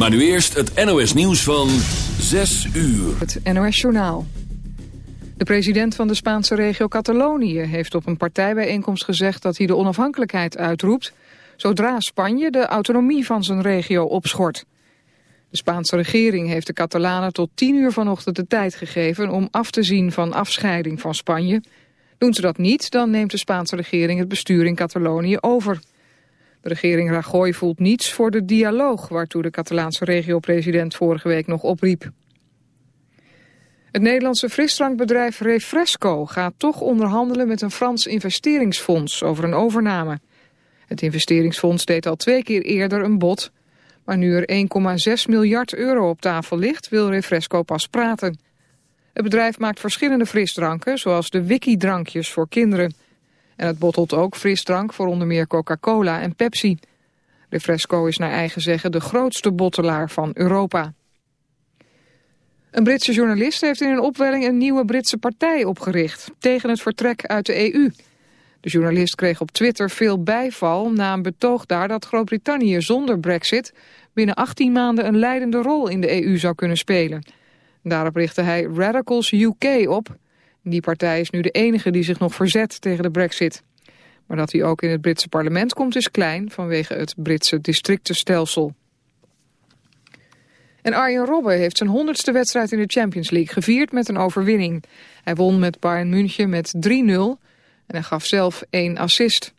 Maar nu eerst het NOS nieuws van 6 uur. Het NOS Journaal. De president van de Spaanse regio Catalonië heeft op een partijbijeenkomst gezegd dat hij de onafhankelijkheid uitroept zodra Spanje de autonomie van zijn regio opschort. De Spaanse regering heeft de Catalanen tot 10 uur vanochtend de tijd gegeven om af te zien van afscheiding van Spanje. Doen ze dat niet, dan neemt de Spaanse regering het bestuur in Catalonië over. De regering Rajoy voelt niets voor de dialoog waartoe de Catalaanse regio-president vorige week nog opriep. Het Nederlandse frisdrankbedrijf Refresco gaat toch onderhandelen met een Frans investeringsfonds over een overname. Het investeringsfonds deed al twee keer eerder een bod, maar nu er 1,6 miljard euro op tafel ligt wil Refresco pas praten. Het bedrijf maakt verschillende frisdranken, zoals de Wiki-drankjes voor kinderen. En het bottelt ook frisdrank voor onder meer Coca-Cola en Pepsi. Refresco is naar eigen zeggen de grootste bottelaar van Europa. Een Britse journalist heeft in een opwelling een nieuwe Britse partij opgericht... tegen het vertrek uit de EU. De journalist kreeg op Twitter veel bijval na een betoog daar dat Groot-Brittannië zonder brexit binnen 18 maanden een leidende rol in de EU zou kunnen spelen. Daarop richtte hij Radicals UK op. Die partij is nu de enige die zich nog verzet tegen de brexit. Maar dat hij ook in het Britse parlement komt is klein vanwege het Britse districtenstelsel. En Arjen Robben heeft zijn honderdste wedstrijd in de Champions League gevierd met een overwinning. Hij won met Bayern München met 3-0 en hij gaf zelf één assist.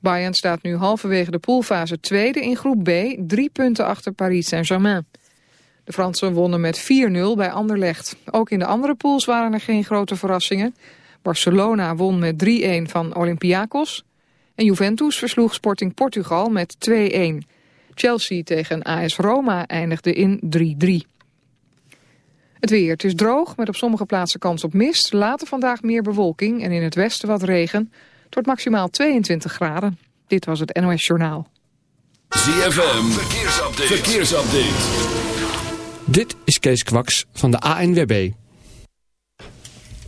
Bayern staat nu halverwege de poolfase tweede in groep B, drie punten achter Paris Saint-Germain. De Fransen wonnen met 4-0 bij Anderlecht. Ook in de andere pools waren er geen grote verrassingen. Barcelona won met 3-1 van Olympiakos. En Juventus versloeg Sporting Portugal met 2-1. Chelsea tegen AS Roma eindigde in 3-3. Het weer, het is droog met op sommige plaatsen kans op mist. Later vandaag meer bewolking en in het westen wat regen. Wordt maximaal 22 graden. Dit was het NOS Journaal. ZFM, verkeersupdate. verkeersupdate. Dit is Kees Kwaks van de ANWB.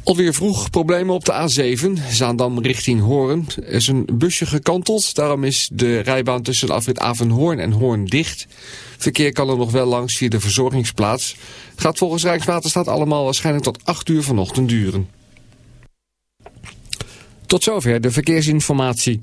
Alweer vroeg problemen op de A7, Zaandam richting Hoorn. Er is een busje gekanteld, daarom is de rijbaan tussen de afrit Avenhoorn en Hoorn dicht. Verkeer kan er nog wel langs via de verzorgingsplaats. Gaat volgens Rijkswaterstaat allemaal waarschijnlijk tot 8 uur vanochtend duren. Tot zover de verkeersinformatie.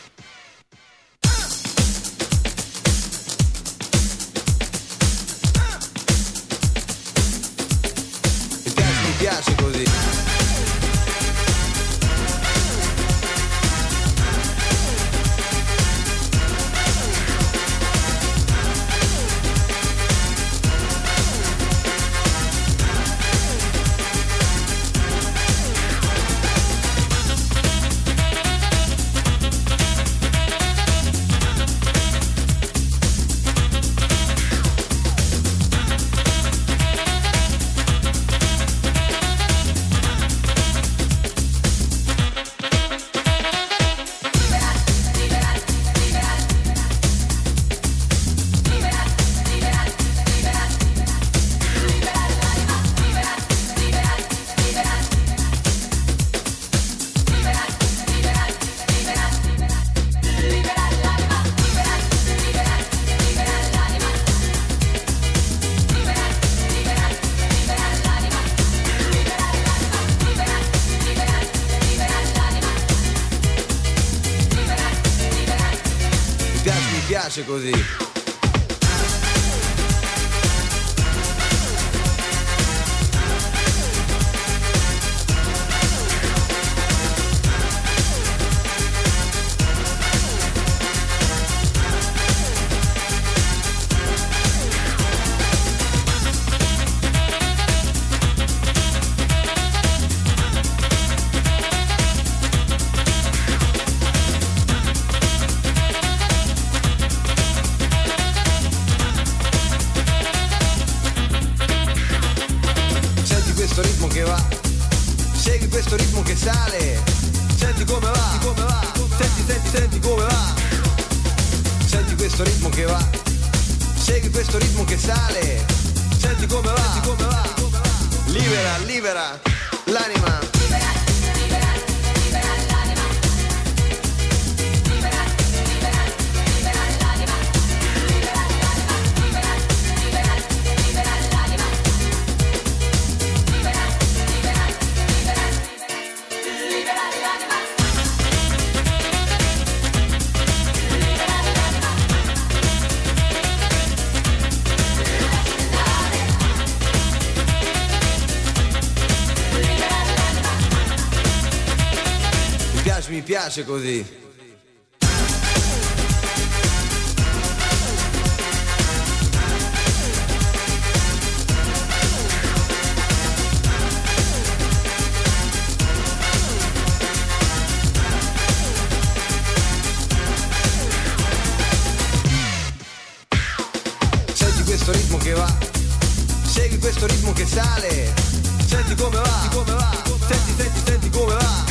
piace così. questo ritmo che va Segui questo ritmo che sale Senti come va, come va. Senti, senti, senti come va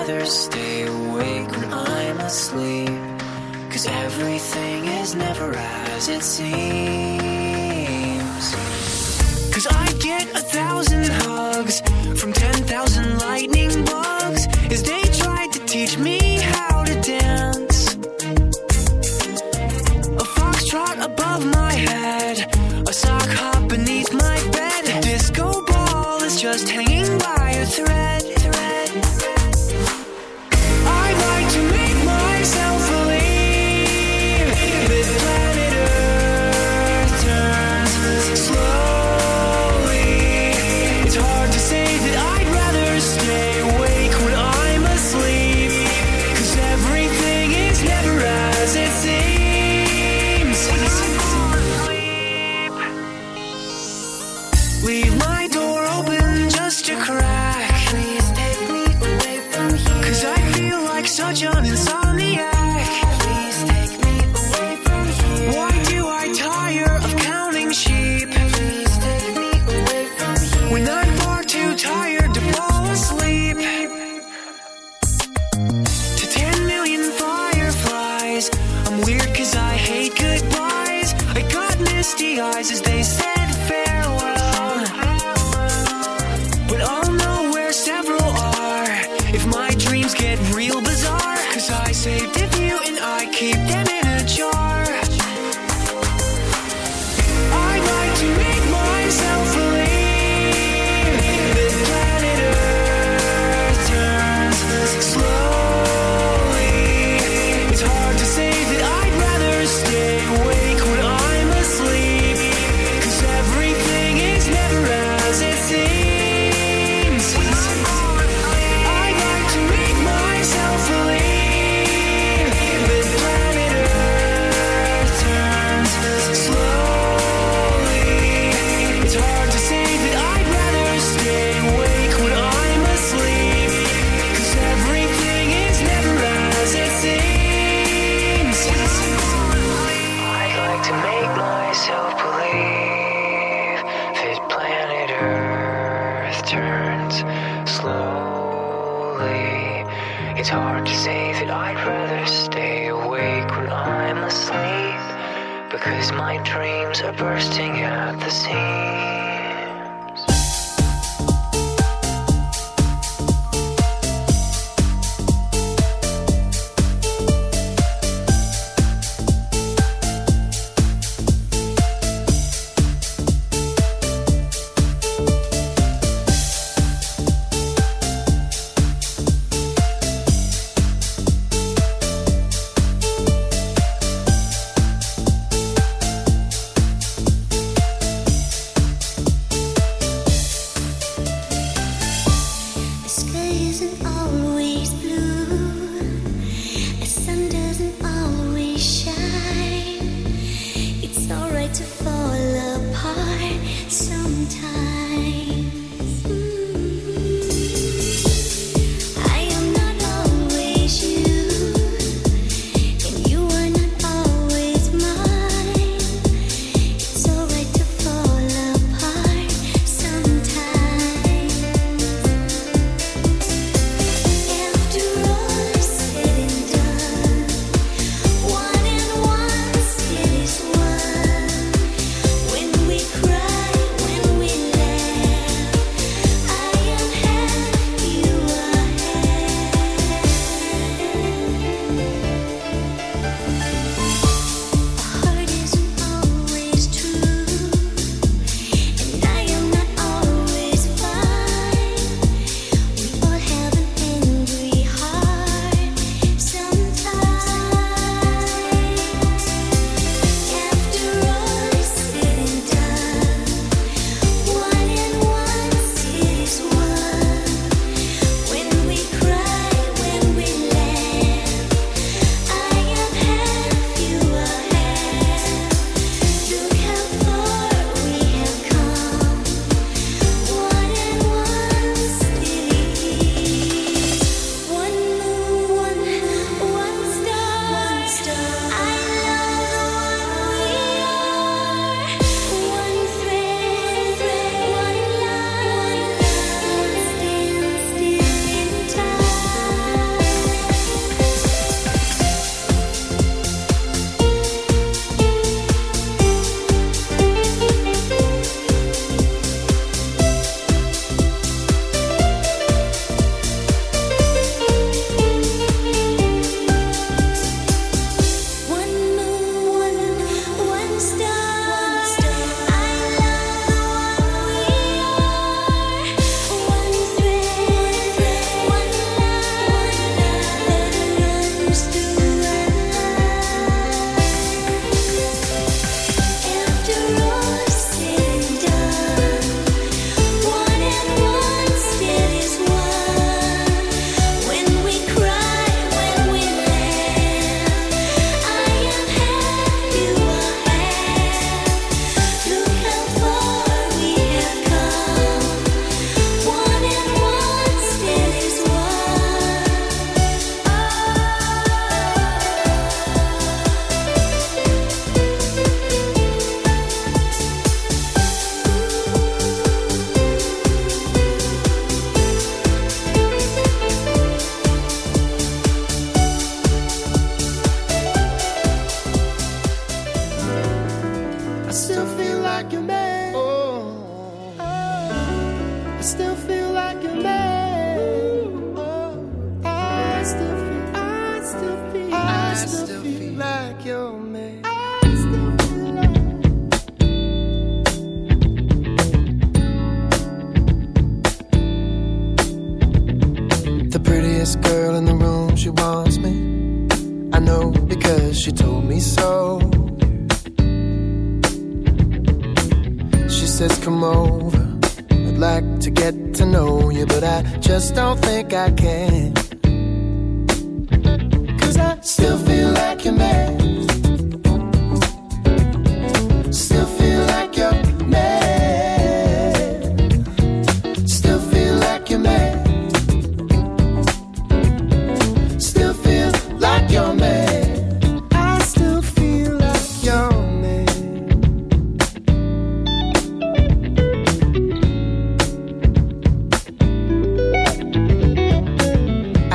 rather stay awake when I'm asleep. Cause everything is never as it seems. Cause I get a thousand hugs from ten thousand lightning bugs as they tried to teach me.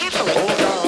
Them.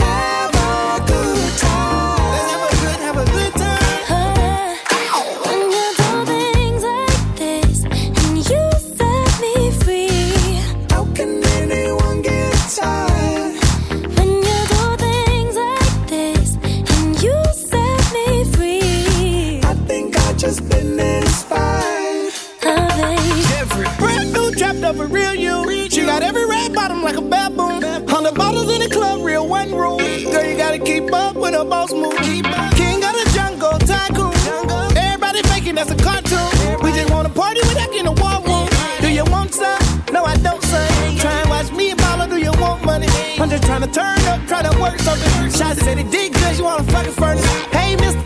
Turn up, try to work something. Shy said it did good, you wanna fucking furnace. Hey, mister.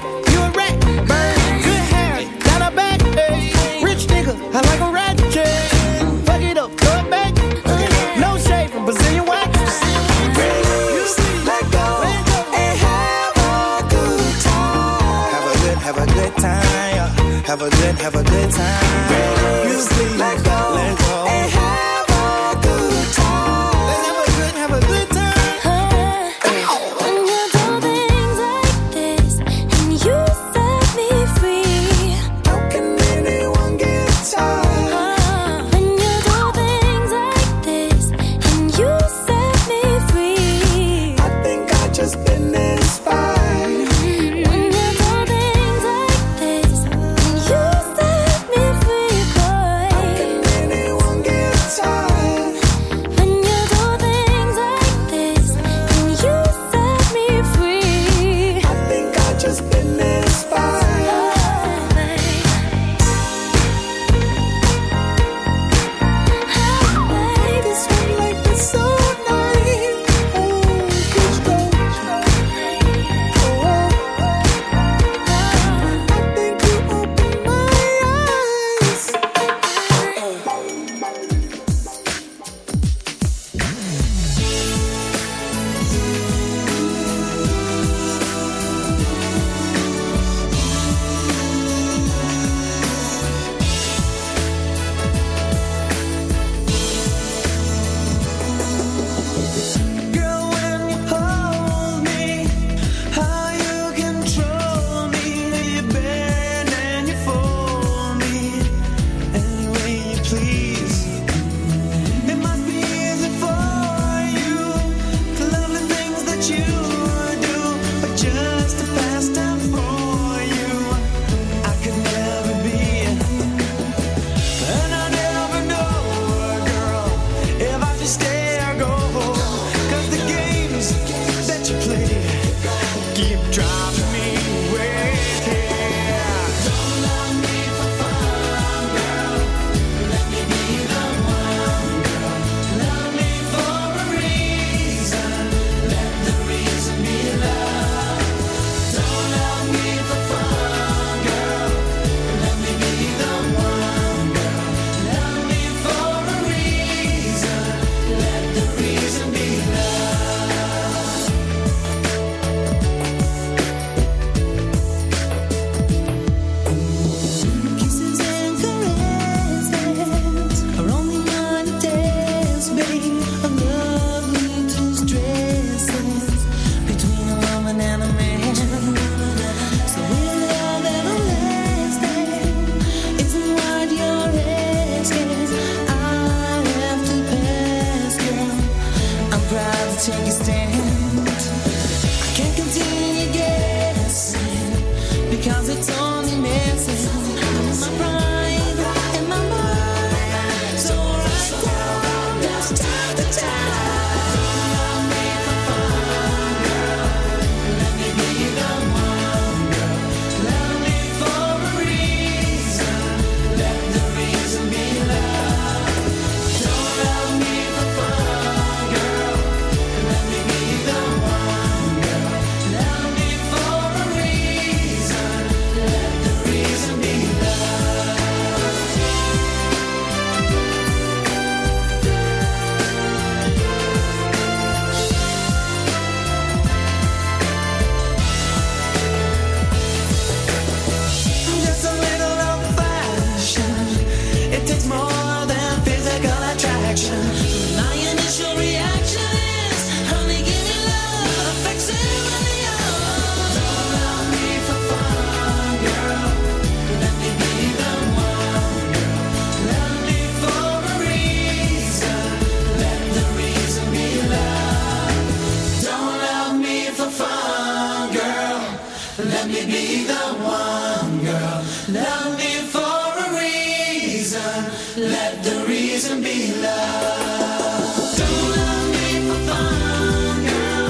Let me be the one girl. Love me for a reason. Let the reason be love. Don't love me for fun, girl.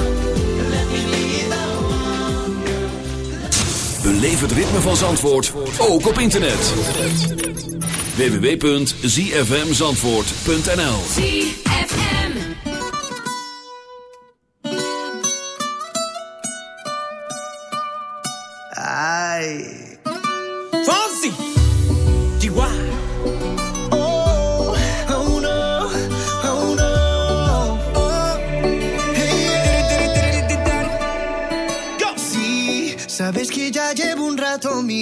Let me be the one girl. Beleef het ritme van Zandvoort, ook op internet. www.zfmzandvoort.nl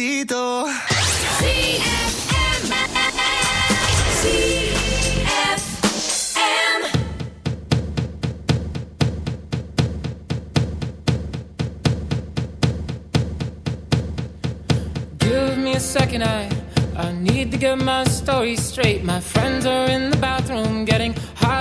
Despacito. Give me a second, I I need to get my story straight. My friends are in the bathroom, getting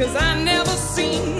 cause I never seen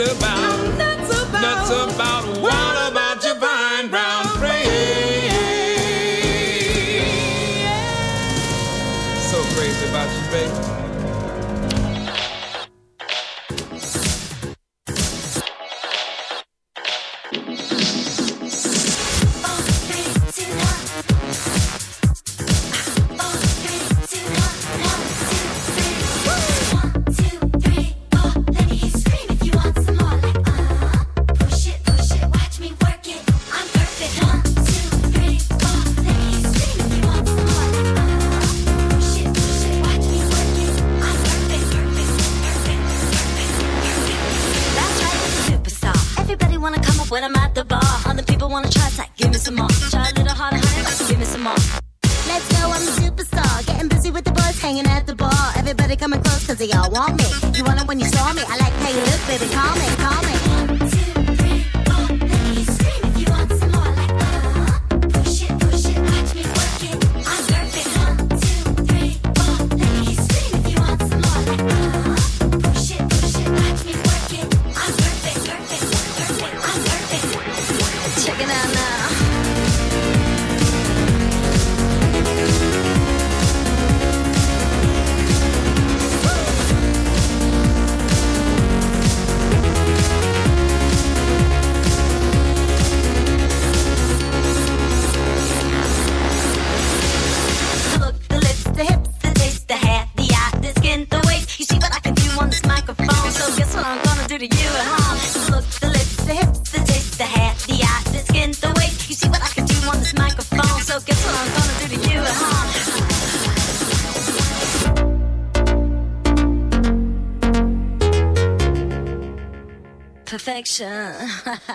about, I'm nuts about, nuts about 神。哈哈